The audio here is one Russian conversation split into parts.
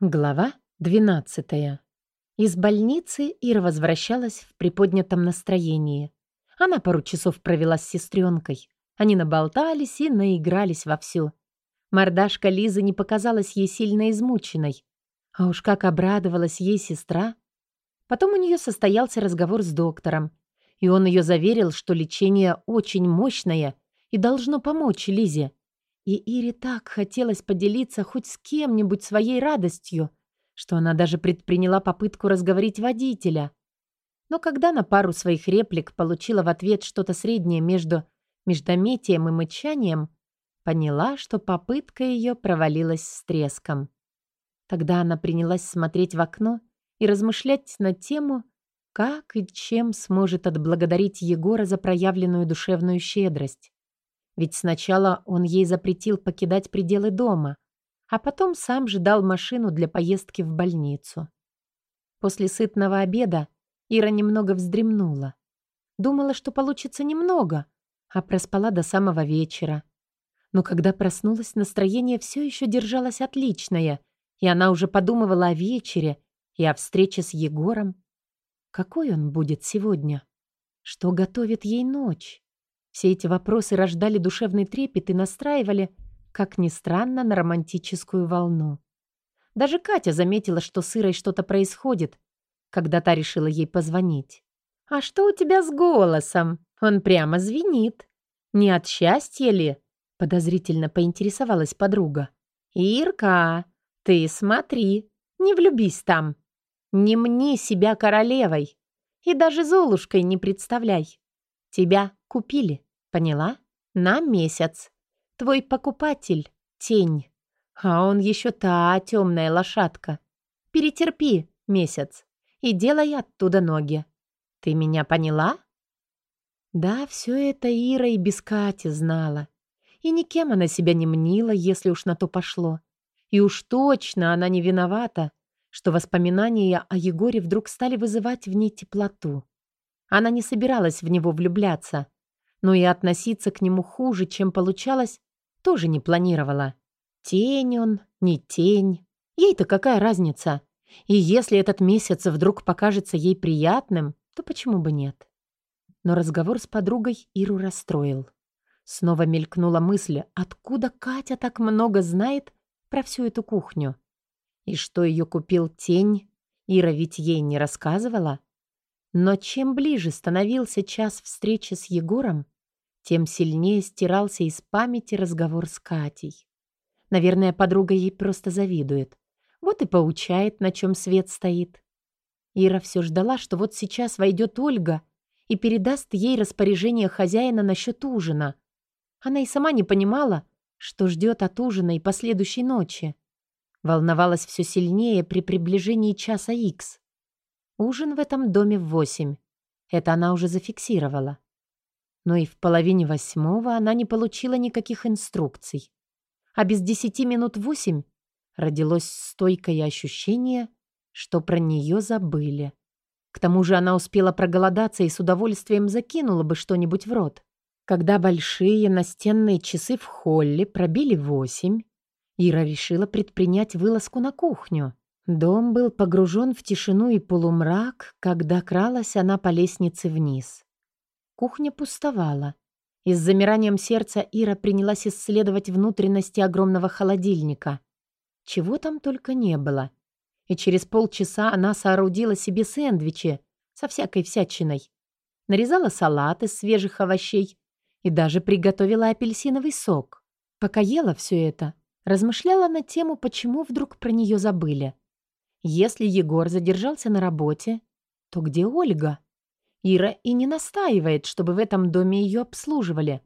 Глава 12. Из больницы Ира возвращалась в приподнятом настроении. Она пару часов провела с сестренкой. Они наболтались и наигрались вовсю. Мордашка Лизы не показалась ей сильно измученной. А уж как обрадовалась ей сестра. Потом у нее состоялся разговор с доктором, и он ее заверил, что лечение очень мощное и должно помочь Лизе. И Ире так хотелось поделиться хоть с кем-нибудь своей радостью, что она даже предприняла попытку разговорить водителя. Но когда на пару своих реплик получила в ответ что-то среднее между междометием и мычанием, поняла, что попытка ее провалилась с треском. Тогда она принялась смотреть в окно и размышлять на тему, как и чем сможет отблагодарить Егора за проявленную душевную щедрость. Ведь сначала он ей запретил покидать пределы дома, а потом сам же дал машину для поездки в больницу. После сытного обеда Ира немного вздремнула. Думала, что получится немного, а проспала до самого вечера. Но когда проснулась, настроение все еще держалось отличное, и она уже подумывала о вечере и о встрече с Егором. Какой он будет сегодня? Что готовит ей ночь? Все эти вопросы рождали душевный трепет и настраивали, как ни странно, на романтическую волну. Даже Катя заметила, что с Ирой что-то происходит, когда та решила ей позвонить. «А что у тебя с голосом? Он прямо звенит. Не от счастья ли?» Подозрительно поинтересовалась подруга. «Ирка, ты смотри, не влюбись там. Не мни себя королевой и даже Золушкой не представляй. Тебя купили. Поняла? На месяц. Твой покупатель — тень. А он еще та темная лошадка. Перетерпи месяц и делай оттуда ноги. Ты меня поняла? Да, все это Ира и без Кати знала. И никем она себя не мнила, если уж на то пошло. И уж точно она не виновата, что воспоминания о Егоре вдруг стали вызывать в ней теплоту. Она не собиралась в него влюбляться, но и относиться к нему хуже, чем получалось, тоже не планировала. Тень он, не тень. Ей-то какая разница? И если этот месяц вдруг покажется ей приятным, то почему бы нет? Но разговор с подругой Иру расстроил. Снова мелькнула мысль, откуда Катя так много знает про всю эту кухню. И что ее купил тень, Ира ведь ей не рассказывала. Но чем ближе становился час встречи с Егором, тем сильнее стирался из памяти разговор с Катей. Наверное, подруга ей просто завидует. Вот и поучает, на чем свет стоит. Ира все ждала, что вот сейчас войдет Ольга и передаст ей распоряжение хозяина насчет ужина. Она и сама не понимала, что ждет от ужина и последующей ночи. Волновалась все сильнее при приближении часа икс. Ужин в этом доме в восемь. Это она уже зафиксировала но и в половине восьмого она не получила никаких инструкций. А без десяти минут восемь родилось стойкое ощущение, что про нее забыли. К тому же она успела проголодаться и с удовольствием закинула бы что-нибудь в рот. Когда большие настенные часы в холле пробили восемь, Ира решила предпринять вылазку на кухню. Дом был погружен в тишину и полумрак, когда кралась она по лестнице вниз. Кухня пустовала. И с замиранием сердца Ира принялась исследовать внутренности огромного холодильника. Чего там только не было. И через полчаса она соорудила себе сэндвичи со всякой всячиной. Нарезала салат из свежих овощей и даже приготовила апельсиновый сок. Пока ела все это, размышляла на тему, почему вдруг про нее забыли. Если Егор задержался на работе, то где Ольга? Ира и не настаивает, чтобы в этом доме ее обслуживали.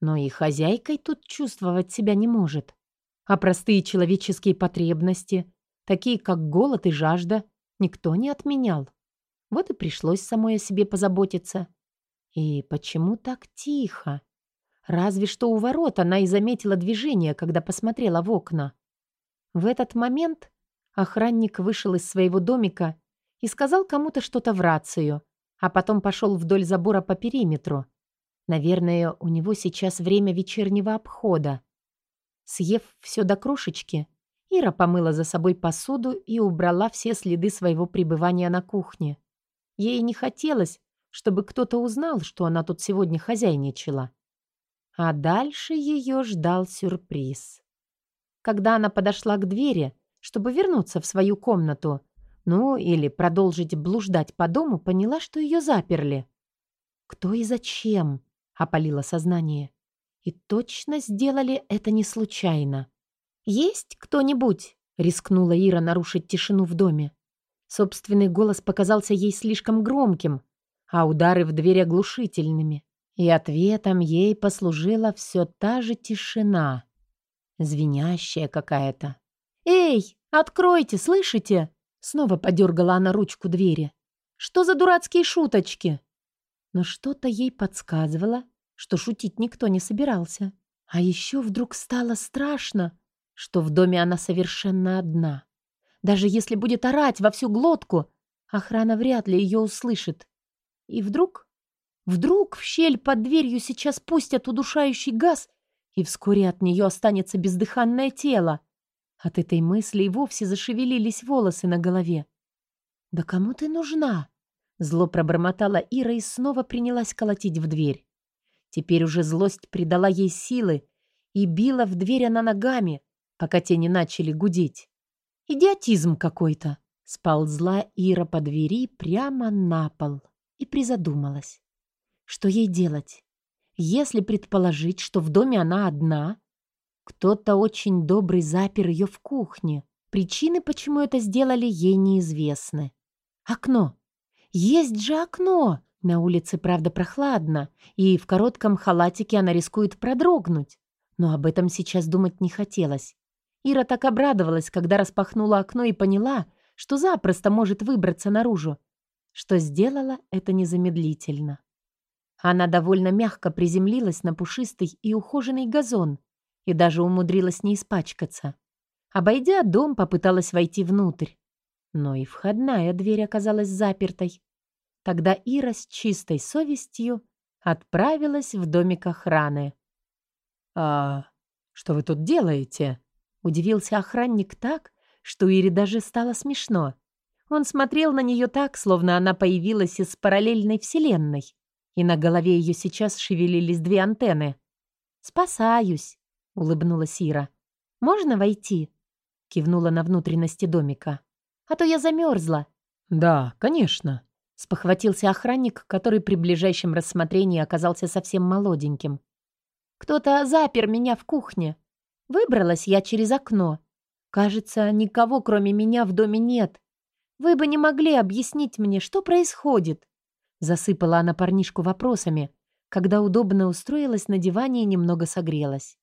Но и хозяйкой тут чувствовать себя не может. А простые человеческие потребности, такие как голод и жажда, никто не отменял. Вот и пришлось самой о себе позаботиться. И почему так тихо? Разве что у ворот она и заметила движение, когда посмотрела в окна. В этот момент охранник вышел из своего домика и сказал кому-то что-то в рацию, а потом пошел вдоль забора по периметру. Наверное, у него сейчас время вечернего обхода. Съев все до крошечки, Ира помыла за собой посуду и убрала все следы своего пребывания на кухне. Ей не хотелось, чтобы кто-то узнал, что она тут сегодня хозяйничала. А дальше ее ждал сюрприз. Когда она подошла к двери, чтобы вернуться в свою комнату, ну или продолжить блуждать по дому, поняла, что ее заперли. «Кто и зачем?» — опалило сознание. И точно сделали это не случайно. «Есть кто-нибудь?» — рискнула Ира нарушить тишину в доме. Собственный голос показался ей слишком громким, а удары в дверь оглушительными. И ответом ей послужила все та же тишина, звенящая какая-то. «Эй, откройте, слышите?» Снова подергала она ручку двери. «Что за дурацкие шуточки?» Но что-то ей подсказывало, что шутить никто не собирался. А еще вдруг стало страшно, что в доме она совершенно одна. Даже если будет орать во всю глотку, охрана вряд ли ее услышит. И вдруг... Вдруг в щель под дверью сейчас пустят удушающий газ, и вскоре от нее останется бездыханное тело. От этой мысли и вовсе зашевелились волосы на голове. «Да кому ты нужна?» Зло пробормотала Ира и снова принялась колотить в дверь. Теперь уже злость придала ей силы и била в дверь она ногами, пока те не начали гудеть. Идиотизм какой-то. Сползла Ира по двери прямо на пол и призадумалась. Что ей делать? Если предположить, что в доме она одна, кто-то очень добрый запер ее в кухне. Причины, почему это сделали, ей неизвестны. Окно. Есть же окно! На улице, правда, прохладно, и в коротком халатике она рискует продрогнуть. Но об этом сейчас думать не хотелось. Ира так обрадовалась, когда распахнула окно и поняла, что запросто может выбраться наружу, что сделала это незамедлительно. Она довольно мягко приземлилась на пушистый и ухоженный газон и даже умудрилась не испачкаться. Обойдя дом, попыталась войти внутрь. Но и входная дверь оказалась запертой. Тогда Ира с чистой совестью отправилась в домик охраны. «А что вы тут делаете?» Удивился охранник так, что Ире даже стало смешно. Он смотрел на нее так, словно она появилась из параллельной вселенной, и на голове ее сейчас шевелились две антенны. «Спасаюсь», — улыбнулась Ира. «Можно войти?» — кивнула на внутренности домика. «А то я замерзла». «Да, конечно», — спохватился охранник, который при ближайшем рассмотрении оказался совсем молоденьким. «Кто-то запер меня в кухне. Выбралась я через окно. Кажется, никого, кроме меня, в доме нет. Вы бы не могли объяснить мне, что происходит?» Засыпала она парнишку вопросами, когда удобно устроилась на диване и немного согрелась.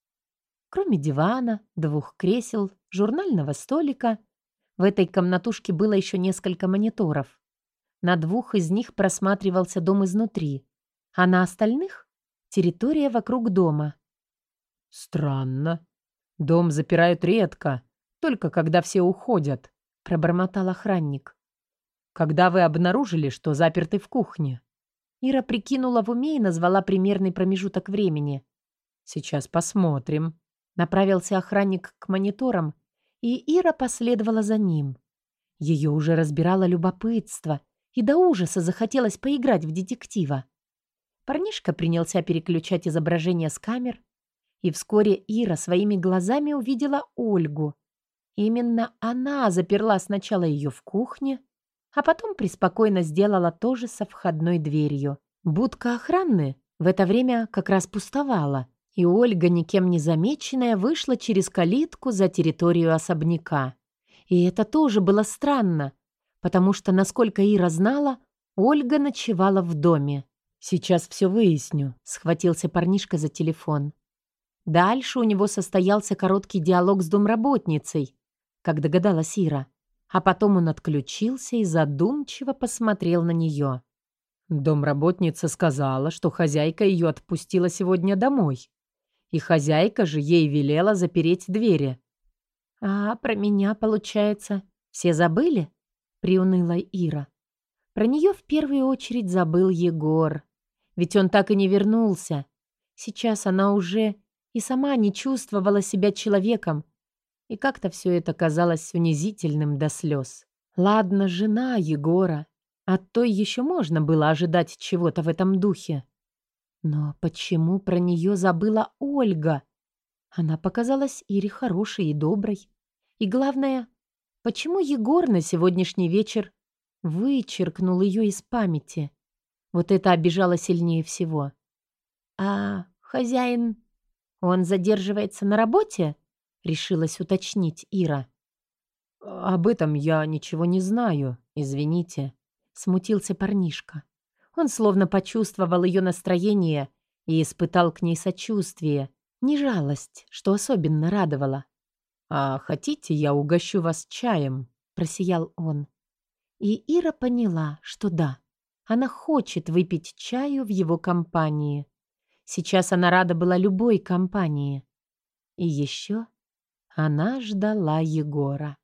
Кроме дивана, двух кресел, журнального столика, в этой комнатушке было еще несколько мониторов. На двух из них просматривался дом изнутри, а на остальных — территория вокруг дома. «Странно», «Дом запирают редко, только когда все уходят», — пробормотал охранник. «Когда вы обнаружили, что заперты в кухне?» Ира прикинула в уме и назвала примерный промежуток времени. «Сейчас посмотрим». Направился охранник к мониторам, и Ира последовала за ним. Ее уже разбирало любопытство, и до ужаса захотелось поиграть в детектива. Парнишка принялся переключать изображение с камер, и вскоре Ира своими глазами увидела Ольгу. Именно она заперла сначала ее в кухне, а потом преспокойно сделала то же со входной дверью. Будка охраны в это время как раз пустовала, и Ольга, никем не замеченная, вышла через калитку за территорию особняка. И это тоже было странно, потому что, насколько Ира знала, Ольга ночевала в доме. «Сейчас все выясню», — схватился парнишка за телефон. Дальше у него состоялся короткий диалог с домработницей, как догадалась Ира. А потом он отключился и задумчиво посмотрел на нее. Домработница сказала, что хозяйка ее отпустила сегодня домой. И хозяйка же ей велела запереть двери. «А про меня, получается, все забыли?» — приуныла Ира. Про нее в первую очередь забыл Егор. Ведь он так и не вернулся. Сейчас она уже и сама не чувствовала себя человеком. И как-то все это казалось унизительным до слез. Ладно, жена Егора. От той еще можно было ожидать чего-то в этом духе. Но почему про нее забыла Ольга? Она показалась Ире хорошей и доброй. И главное, почему Егор на сегодняшний вечер вычеркнул ее из памяти? Вот это обижало сильнее всего. «А хозяин, он задерживается на работе?» — решилась уточнить Ира. «Об этом я ничего не знаю, извините», — смутился парнишка. Он словно почувствовал ее настроение и испытал к ней сочувствие, не жалость, что особенно радовало. «А хотите, я угощу вас чаем?» — просиял он. И Ира поняла, что да, она хочет выпить чаю в его компании. Сейчас она рада была любой компании. И еще она ждала Егора.